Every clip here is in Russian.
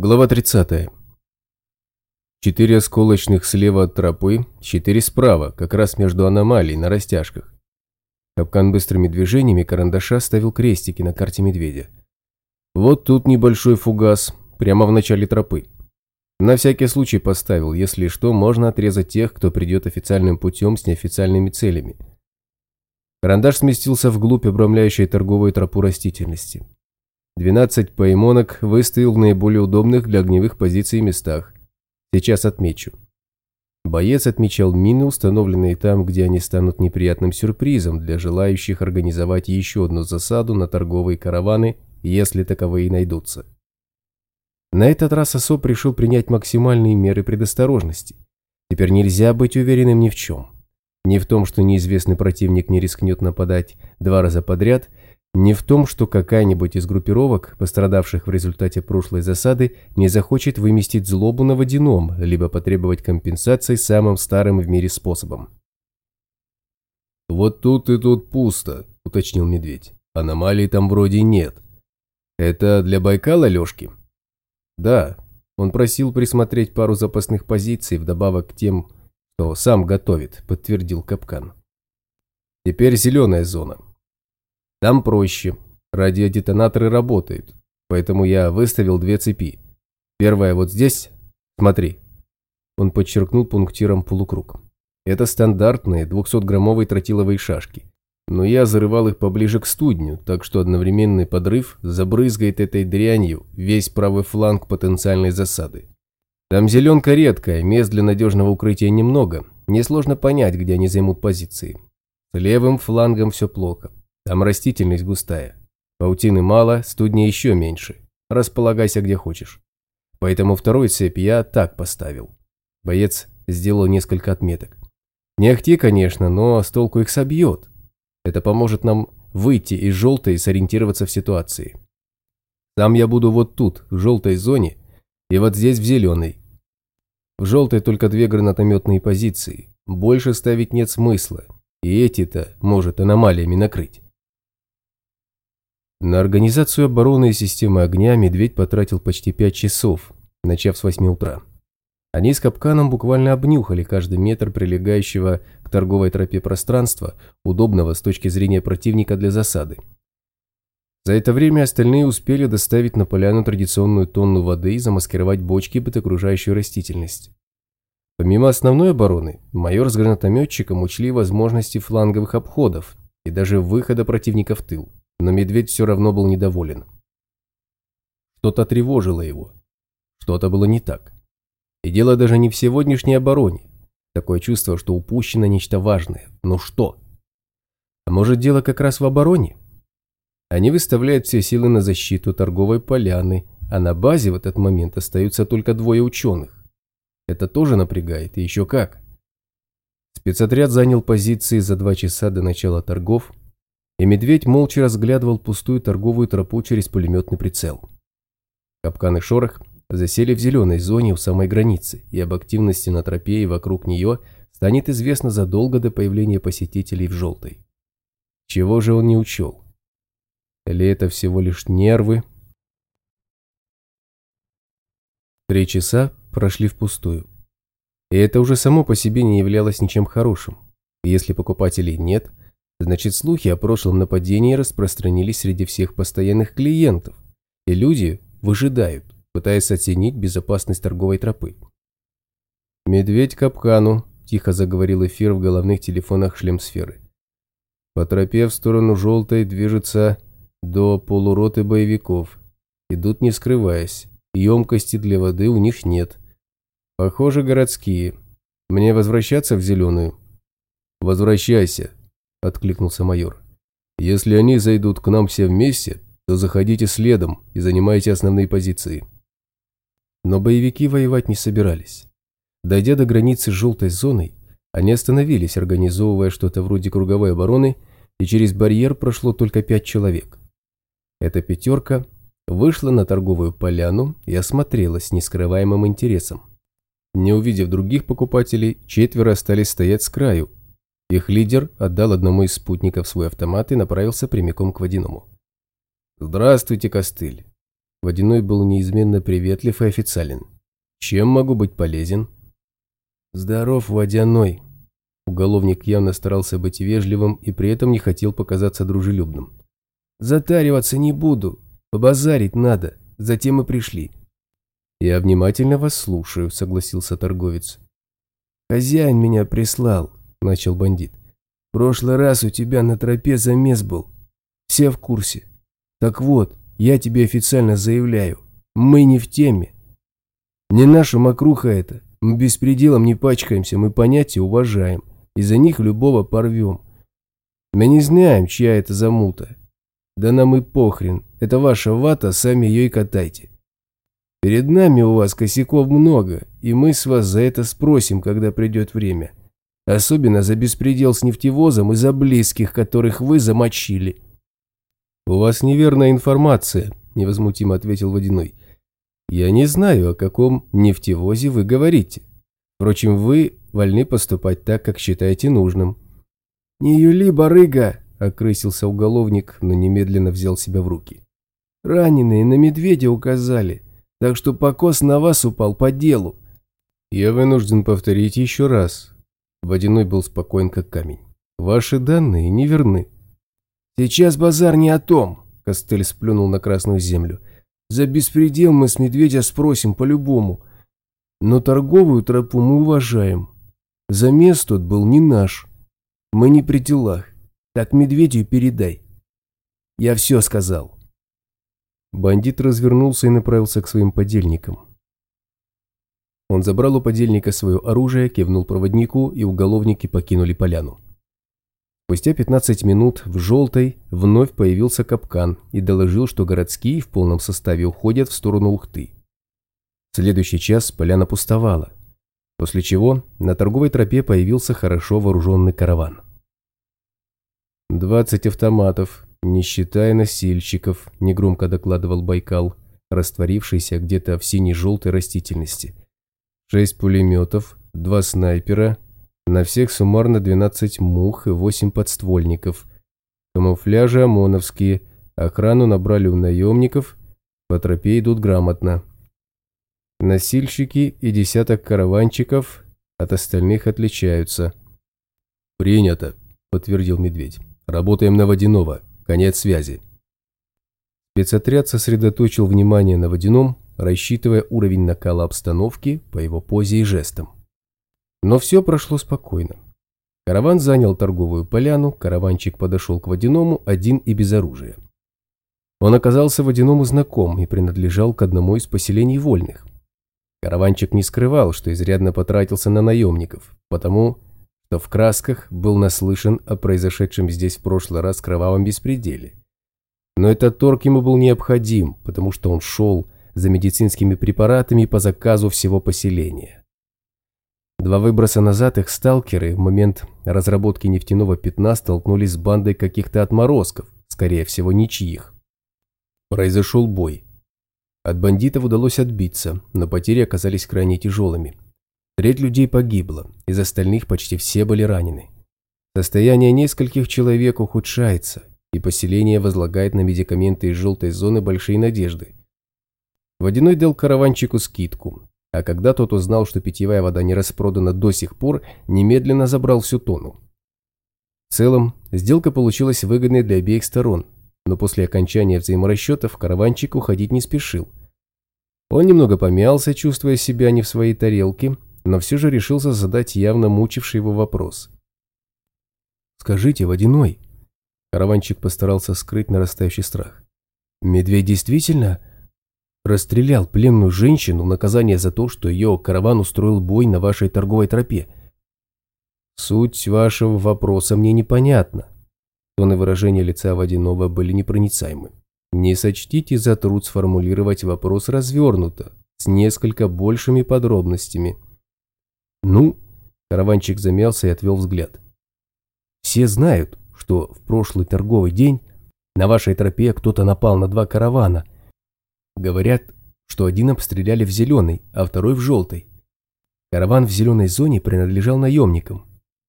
Глава 30. Четыре осколочных слева от тропы, четыре справа, как раз между аномалией на растяжках. Капкан быстрыми движениями карандаша ставил крестики на карте медведя. Вот тут небольшой фугас, прямо в начале тропы. На всякий случай поставил, если что, можно отрезать тех, кто придет официальным путем с неофициальными целями. Карандаш сместился вглубь обрамляющей торговую тропу растительности. 12 поймонок выставил в наиболее удобных для огневых позиций местах. Сейчас отмечу. Боец отмечал мины, установленные там, где они станут неприятным сюрпризом для желающих организовать еще одну засаду на торговые караваны, если таковые найдутся. На этот раз ОСО решил принять максимальные меры предосторожности. Теперь нельзя быть уверенным ни в чем. Ни в том, что неизвестный противник не рискнет нападать два раза подряд – не в том, что какая-нибудь из группировок, пострадавших в результате прошлой засады, не захочет выместить злобу на водяном, либо потребовать компенсации самым старым в мире способом. «Вот тут и тут пусто», – уточнил медведь. «Аномалий там вроде нет. Это для Байкала, Лешки?» «Да». Он просил присмотреть пару запасных позиций вдобавок к тем, что сам готовит, подтвердил Капкан. «Теперь зеленая зона. Там проще. Радиодетонаторы работают. Поэтому я выставил две цепи. Первая вот здесь. Смотри. Он подчеркнул пунктиром полукруг. Это стандартные 200-граммовые тротиловые шашки. Но я зарывал их поближе к студню, так что одновременный подрыв забрызгает этой дрянью весь правый фланг потенциальной засады. Там зеленка редкая, мест для надежного укрытия немного, несложно понять, где они займут позиции. С левым флангом все плохо. Там растительность густая. Паутины мало, студня еще меньше. Располагайся где хочешь. Поэтому второй цепь я так поставил. Боец сделал несколько отметок. Не ахти, конечно, но с толку их собьет. Это поможет нам выйти из желтой и сориентироваться в ситуации. Сам я буду вот тут, в желтой зоне, и вот здесь в зеленой. В желтой только две гранатометные позиции. Больше ставить нет смысла. И эти-то может аномалиями накрыть. На организацию обороны и системы огня Медведь потратил почти 5 часов, начав с 8 утра. Они с капканом буквально обнюхали каждый метр прилегающего к торговой тропе пространства, удобного с точки зрения противника для засады. За это время остальные успели доставить на поляну традиционную тонну воды и замаскировать бочки под окружающую растительность. Помимо основной обороны, майор с гранатометчиком учли возможности фланговых обходов и даже выхода противника в тыл но медведь все равно был недоволен. Что-то тревожило его. Что-то было не так. И дело даже не в сегодняшней обороне. Такое чувство, что упущено нечто важное. Но что? А может дело как раз в обороне? Они выставляют все силы на защиту торговой поляны, а на базе в этот момент остаются только двое ученых. Это тоже напрягает, и еще как. Спецотряд занял позиции за два часа до начала торгов, и медведь молча разглядывал пустую торговую тропу через пулеметный прицел. Капкан и шорох засели в зеленой зоне у самой границы, и об активности на тропе и вокруг нее станет известно задолго до появления посетителей в желтой. Чего же он не учел? Или это всего лишь нервы? Три часа прошли впустую. И это уже само по себе не являлось ничем хорошим. если покупателей нет, Значит, слухи о прошлом нападении распространились среди всех постоянных клиентов, и люди выжидают, пытаясь оценить безопасность торговой тропы. «Медведь капкану», – тихо заговорил эфир в головных телефонах шлемсферы. «По тропе в сторону желтой движется до полуроты боевиков. Идут не скрываясь. Емкости для воды у них нет. Похоже, городские. Мне возвращаться в зеленую?» «Возвращайся», – откликнулся майор. «Если они зайдут к нам все вместе, то заходите следом и занимайте основные позиции». Но боевики воевать не собирались. Дойдя до границы с желтой зоной, они остановились, организовывая что-то вроде круговой обороны, и через барьер прошло только пять человек. Эта пятерка вышла на торговую поляну и осмотрелась с нескрываемым интересом. Не увидев других покупателей, четверо остались стоять с краю, их лидер отдал одному из спутников свой автомат и направился прямиком к водяному. «Здравствуйте, Костыль. Водяной был неизменно приветлив и официален. «Чем могу быть полезен?» «Здоров, Водяной!» Уголовник явно старался быть вежливым и при этом не хотел показаться дружелюбным. «Затариваться не буду. Побазарить надо. Затем и пришли». «Я внимательно вас слушаю», — согласился торговец. «Хозяин меня прислал», — начал бандит. «В прошлый раз у тебя на тропе замес был. Все в курсе. Так вот, я тебе официально заявляю, мы не в теме. Не наша мокруха это. Мы беспределом не пачкаемся, мы понятия уважаем. И за них любого порвем. Мы не знаем, чья это замута. Да нам и похрен. Это ваша вата, сами ее и катайте. Перед нами у вас косяков много, и мы с вас за это спросим, когда придет время. Особенно за беспредел с нефтевозом и за близких, которых вы замочили. «У вас неверная информация», – невозмутимо ответил Водяной. «Я не знаю, о каком нефтевозе вы говорите. Впрочем, вы вольны поступать так, как считаете нужным». «Не юли, барыга!» – окрысился уголовник, но немедленно взял себя в руки. «Раненые на медведя указали, так что покос на вас упал по делу». «Я вынужден повторить еще раз». Водяной был спокоен, как камень. «Ваши данные неверны». «Сейчас базар не о том», – Костель сплюнул на красную землю. «За беспредел мы с медведя спросим по-любому. Но торговую тропу мы уважаем. Замес тот был не наш. Мы не при делах. Так медведю передай. Я все сказал». Бандит развернулся и направился к своим подельникам. Он забрал у подельника свое оружие, кивнул проводнику, и уголовники покинули поляну. Спустя 15 минут в «желтой» вновь появился капкан и доложил, что городские в полном составе уходят в сторону Ухты. В следующий час поляна пустовала, после чего на торговой тропе появился хорошо вооруженный караван. «Двадцать автоматов, не считая носильщиков», – негромко докладывал Байкал, растворившийся где-то в синей-желтой растительности. «Шесть пулеметов, два снайпера – на всех суммарно 12 мух и 8 подствольников. Камуфляжи ОМОНовские, охрану набрали у наемников, по тропе идут грамотно. Носильщики и десяток караванчиков от остальных отличаются. «Принято», – подтвердил Медведь. «Работаем на Водяного. Конец связи». Спецотряд сосредоточил внимание на Водяном, рассчитывая уровень накала обстановки по его позе и жестам. Но все прошло спокойно. Караван занял торговую поляну, караванчик подошел к водяному, один и без оружия. Он оказался водяному знаком и принадлежал к одному из поселений вольных. Караванчик не скрывал, что изрядно потратился на наемников, потому что в красках был наслышан о произошедшем здесь в прошлый раз кровавом беспределе. Но этот торг ему был необходим, потому что он шел за медицинскими препаратами по заказу всего поселения. Два выброса назад их сталкеры в момент разработки нефтяного пятна столкнулись с бандой каких-то отморозков, скорее всего, ничьих. Произошел бой. От бандитов удалось отбиться, но потери оказались крайне тяжелыми. Треть людей погибла, из остальных почти все были ранены. Состояние нескольких человек ухудшается, и поселение возлагает на медикаменты из желтой зоны большие надежды. Водяной дал караванчику скидку, а когда тот узнал, что питьевая вода не распродана до сих пор, немедленно забрал всю тону. В целом, сделка получилась выгодной для обеих сторон, но после окончания взаиморасчетов караванчик уходить не спешил. Он немного помялся, чувствуя себя не в своей тарелке, но все же решился задать явно мучивший его вопрос. «Скажите, Водяной...» Караванчик постарался скрыть нарастающий страх. «Медведь действительно расстрелял пленную женщину в наказание за то, что ее караван устроил бой на вашей торговой тропе. Суть вашего вопроса мне непонятна. Тоны выражения лица Водянова были непроницаемы. Не сочтите за труд сформулировать вопрос развернуто, с несколько большими подробностями. Ну, караванчик замялся и отвел взгляд. Все знают, что в прошлый торговый день на вашей тропе кто-то напал на два каравана – Говорят, что один обстреляли в зеленой, а второй в желтой. Караван в зеленой зоне принадлежал наемникам.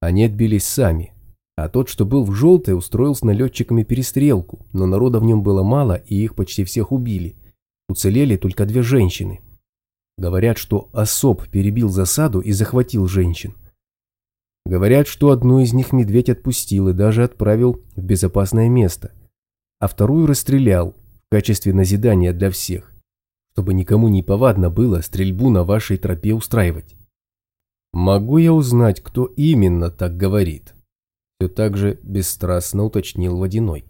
Они отбились сами, а тот, что был в желтой, устроил с налетчиками перестрелку, но народа в нем было мало, и их почти всех убили. Уцелели только две женщины. Говорят, что особ перебил засаду и захватил женщин. Говорят, что одну из них медведь отпустил и даже отправил в безопасное место, а вторую расстрелял в качестве назидания для всех, чтобы никому не повадно было стрельбу на вашей тропе устраивать. Могу я узнать, кто именно так говорит? Все так же бесстрастно уточнил Водяной.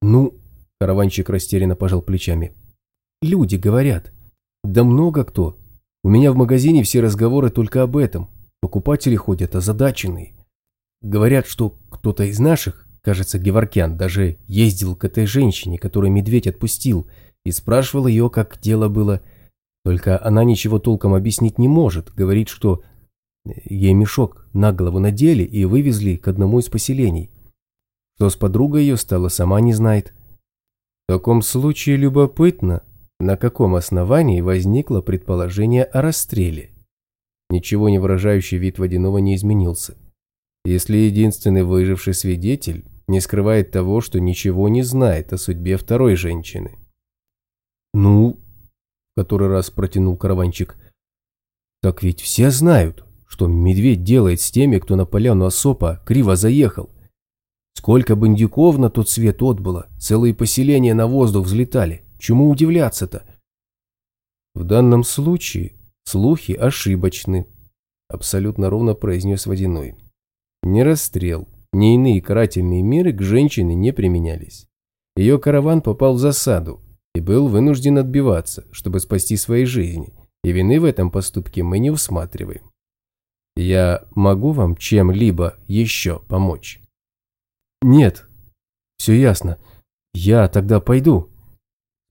Ну, караванщик растерянно пожал плечами. Люди говорят. Да много кто. У меня в магазине все разговоры только об этом. Покупатели ходят озадаченные. Говорят, что кто-то из наших, кажется, Геворкян, даже ездил к этой женщине, которую медведь отпустил, и спрашивал ее, как дело было. Только она ничего толком объяснить не может. Говорит, что ей мешок на голову надели и вывезли к одному из поселений. Что с подругой ее стало, сама не знает. В таком случае любопытно, на каком основании возникло предположение о расстреле. Ничего не выражающий вид водяного не изменился. Если единственный выживший свидетель не скрывает того, что ничего не знает о судьбе второй женщины. «Ну?» – который раз протянул караванчик. «Так ведь все знают, что медведь делает с теми, кто на поляну осопа криво заехал. Сколько бандюков на тот свет отбыло, целые поселения на воздух взлетали. Чему удивляться-то?» В данном случае Слухи ошибочны, абсолютно ровно произнес Водяной. Ни расстрел, ни иные карательные меры к женщине не применялись. Ее караван попал в засаду и был вынужден отбиваться, чтобы спасти свои жизни, и вины в этом поступке мы не усматриваем. Я могу вам чем-либо еще помочь? Нет, все ясно. Я тогда пойду.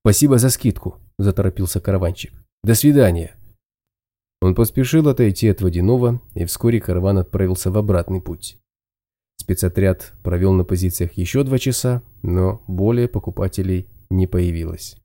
Спасибо за скидку, заторопился караванчик. До свидания. Он поспешил отойти от водяного, и вскоре караван отправился в обратный путь. Спецотряд провел на позициях еще два часа, но более покупателей не появилось.